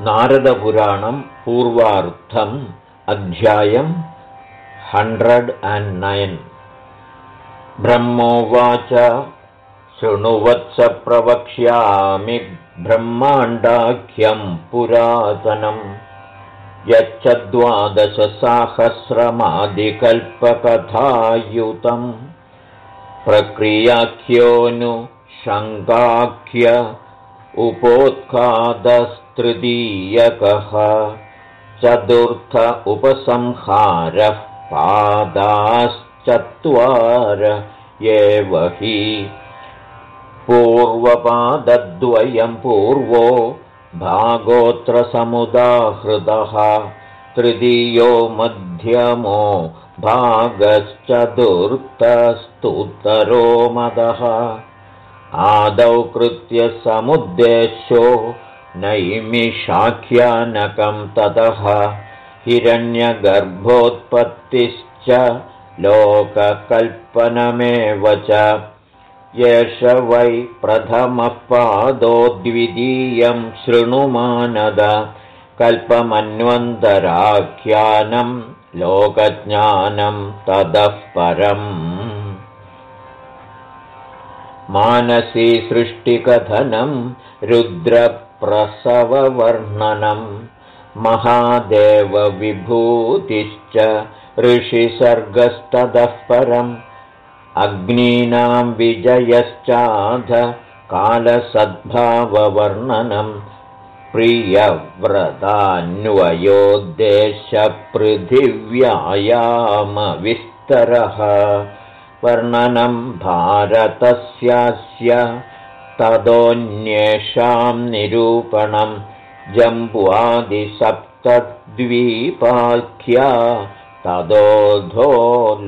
नारदपुराणं पूर्वार्थम् अध्यायम् hundred and nine ब्रह्मोवाच शृणुवत्स प्रवक्ष्यामि ब्रह्माण्डाख्यं पुरातनम् यच्चद्वादशसाहस्रमादिकल्पकथायुतम् प्रक्रियाख्योऽनुशङ्काख्य उपोत्खादस्तृतीयकः चतुर्थ उपसंहारः पादाश्चत्वार एव हि पूर्वपादद्वयं पूर्वो भागोत्रसमुदाहृतः तृतीयो मध्यमो भागश्चतुर्थस्तुतरो मदः आदौ कृत्य समुद्देश्यो नैमिषाख्यानकं ततः हिरण्यगर्भोत्पत्तिश्च लोककल्पनमेव च। एष वै प्रथमः पादो द्वितीयं शृणुमानद। कल्पमन्वन्तराख्यानं लोकज्ञानं ततः परम्। मानसी सृष्टिकथनं रुद्रप्रसववर्णनं महादेवविभूतिश्च ऋषिसर्गस्ततः परम् अग्नीनां विजयश्चाध कालसद्भाववर्णनं प्रियव्रतान्वयोद्देशपृथिव्यायामविस्तरः वर्णनं भारतस्यास्य तदोऽन्येषां निरूपणं जम्बुवादिसप्तद्वीपाख्या तदोधो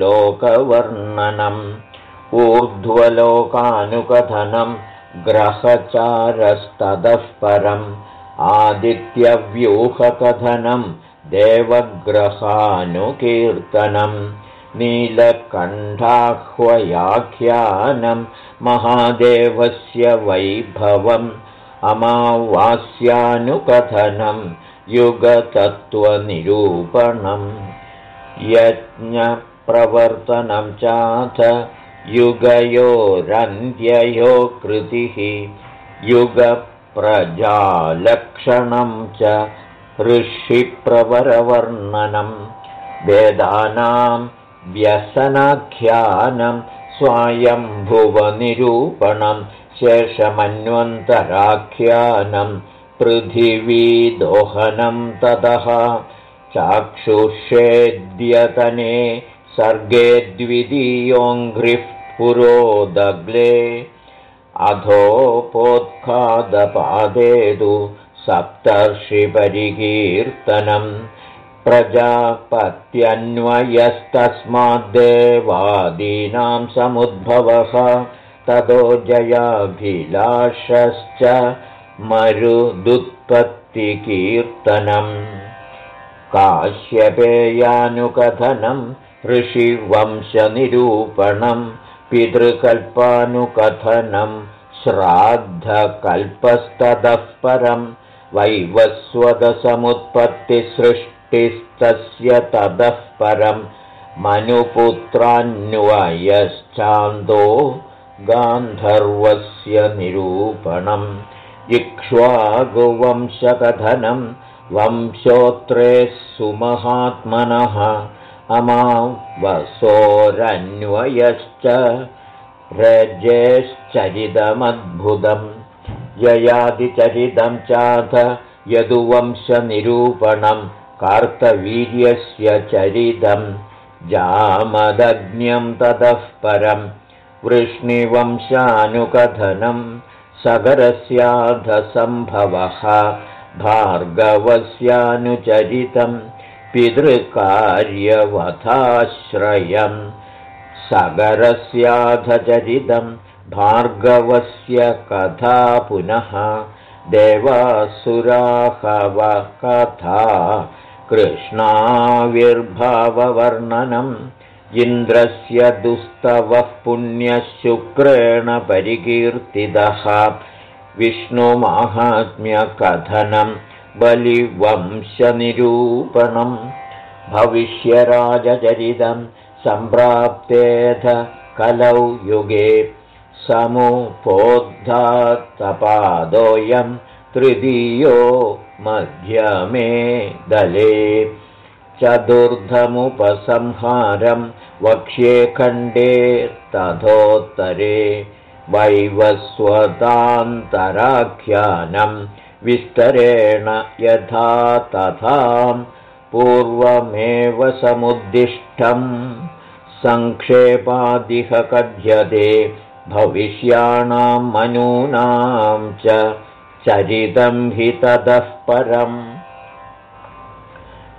लोकवर्णनम् ऊर्ध्वलोकानुकथनं ग्रहचारस्ततः परम् आदित्यव्यूहकथनं देवग्रहानुकीर्तनं नीलकण्ठाह्वयाख्यानं महादेवस्य वैभवम् अमावास्यानुकथनं युगतत्त्वनिरूपणम् यज्ञप्रवर्तनं चाथ युगयोरन्त्ययो कृतिः युगप्रजालक्षणं च ऋषिप्रवरवर्णनं वेदानां व्यसनाख्यानं स्वायम्भुवनिरूपणं शेषमन्वन्तराख्यानं पृथिवीदोहनं ततः चाक्षुषेद्यतने सर्गे द्वितीयोऽङ्घ्रिः पुरोदग्ले अधोपोत्खादपादेतु सप्तर्षिपरिकीर्तनम् प्रजापत्यन्वयस्तस्माद्देवादीनां समुद्भवः ततो जयाभिलाषश्च मरुदुत्पत्तिकीर्तनम्। काश्यपेयानुकथनं ऋषिवंशनिरूपणं पितृकल्पानुकथनं श्राद्धकल्पस्ततः परं वैवस्वदसमुत्पत्तिसृष्टिस्तस्य ततः परं मनुपुत्रान्वयश्चान्दो गान्धर्वस्य निरूपणम् इक्ष्वागुवंशकथनं वंशोत्रे सुमहात्मनः अमावसोरन्वयश्च रजेश्चरितमद्भुतम् ययादिचरितं चाथ यदुवंशनिरूपणं कार्तवीर्यस्य चरितं जामदग्न्यं ततः परं वृष्णिवंशानुकथनं सगरस्याधसम्भवः भार्गवस्यानुचरितं पितृकार्यवथाश्रयं सगरस्याधचरितं भार्गवस्य कथा पुनः देवासुराहवकथा कृष्णाविर्भाववर्णनम् इन्द्रस्य दुस्तवः पुण्यशुक्रेण परिकीर्तितः विष्णुमाहात्म्यकथनं बलिवंशनिरूपणम् भविष्यराजचरितं सम्प्राप्तेऽथ कलौ युगे समुपोद्धात्तपादोऽयं तृतीयो मध्यमे दले। चतुर्धमुपसंहारं वक्ष्ये खण्डे तथोत्तरे। वैवस्वतान्तराख्यानं विस्तरेण यथा तथा पूर्वमेव समुद्दिष्टम् सङ्क्षेपादिह कथ्यते भविष्याणां मनूनां च चरितं हि ततः परम्।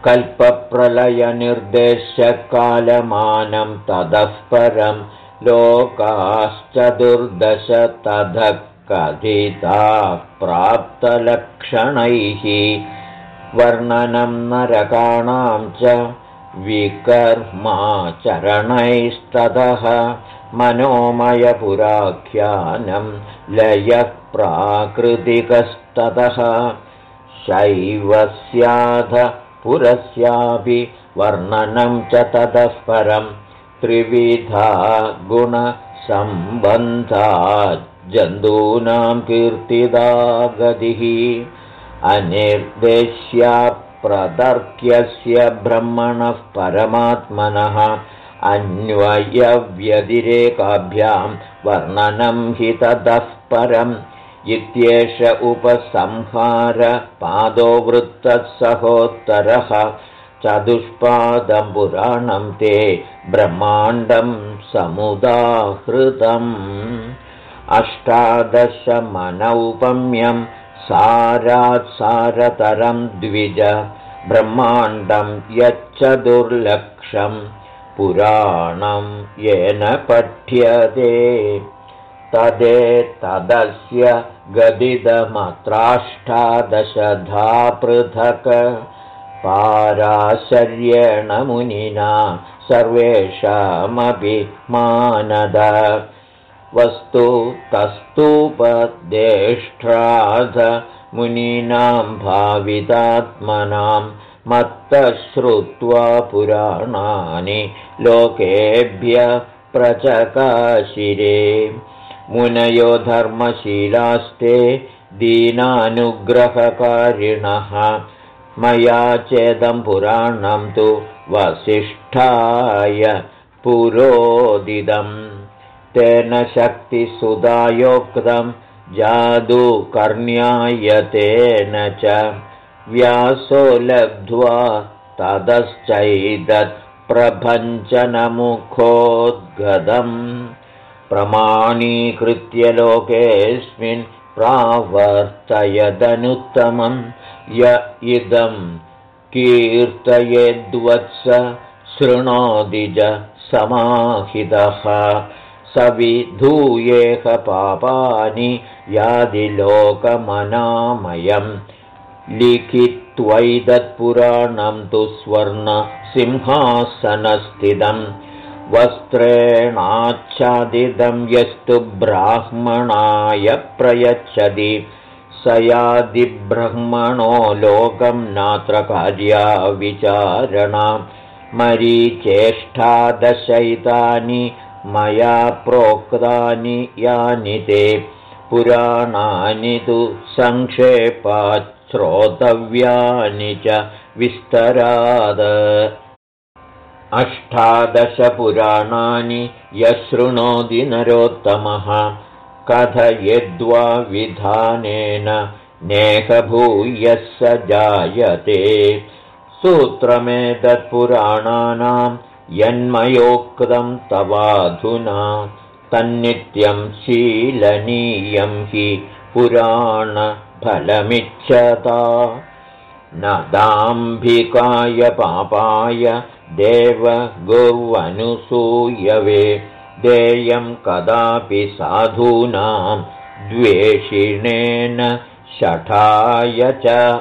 कल्पप्रलयनिर्देशकालमानं ततः परं लोकाश्चतुर्दश ततः कथिता प्राप्तलक्षणैः वर्णनं नरकाणां च विकर्माचरणैस्ततः मनोमयपुराख्यानं लयः प्राकृतिकस्ततः शैवस्याध पुरस्यापि वर्णनं च ततः परं त्रिविधा गुणसम्बन्धा जन्तूनां कीर्तिदा गतिः अनिर्देश्याप्रतर्क्यस्य ब्रह्मणः परमात्मनः अन्वयव्यतिरेकाभ्यां वर्णनं हि ततः परम्। इत्येष उपसंहारपादो वृत्तसहोत्तरः। चतुष्पादं पुराणं ते ब्रह्माण्डं समुदाहृतम्। अष्टादशमनौपम्यं सारात्सारतरं द्विज ब्रह्माण्डं यच्चदुर्लक्षं पुराणं येन पठ्यते। तदेतदस्य गदिदमत्राष्टादशधा पृथक्। पाराशर्येण मुनिना सर्वेषामपि मानद। वस्तु तस्तूपदेष्ट्राध मुनीनां भावितात्मनां मत्तश्रुत्वा पुराणानि लोकेभ्य प्रचकाशिरे। मुनयो धर्मशीलास्ते दीनानुग्रहकारिणः। मया चेदं पुराणं तु वसिष्ठाय पुरोदिदम् तेन शक्तिसुधायोक्तं जादुकर्ण्यायतेन च व्यासो लब्ध्वा ततश्चैदत्प्रभञ्चनमुखोद्गतम् प्रमाणीकृत्य लोकेऽस्मिन् प्रावर्तयदनुत्तमं य इदं कीर्तयेद्वत्स शृणोदिज समाहितः। सविधूयेह पापानि यादिलोकमनामयम् लिखित्वैदत्पुराणं तु स्वर्णसिंहासनस्थितम् वस्त्रेणाच्छादितं यस्तु ब्राह्मणाय प्रयच्छति। स यादिब्रह्मणो लोकं नात्र कार्या विचारणा मरीचेष्टादशैतानि मया प्रोक्तानि यानि ते। पुराणानि तु सङ्क्षेपात् श्रोतव्यानि च विस्तराद। अष्टादशपुराणानि यशृणोति नरोत्तमः। कथयद्वा विधानेन नेहभूयः स जायते। सूत्रमेतत्पुराणानां यन्मयोक्तं तवाधुना। तन्नित्यं शीलनीयं हि पुराणफलमिच्छता न दाम्भिकाय पापाय देवगुर्वनुसूयवे देयं कदापि साधूनां द्वेषिणेन शठाय च।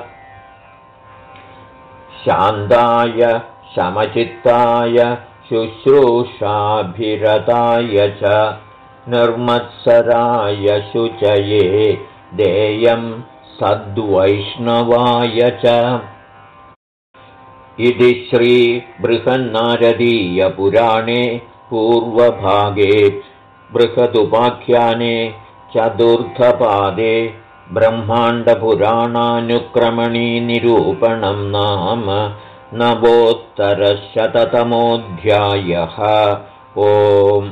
शान्ताय समचित्ताय शुश्रूषाभिरताय च। निर्मत्सराय शुचये। देयं सद्वैष्णवाय च। इति श्रीबृहन्नारदीयपुराणे पूर्वभागे बृहदुपाख्याने चतुर्थपादे ब्रह्माण्डपुराणानुक्रमणीनिरूपणं नाम नवोत्तरशततमोऽध्यायः। ओम्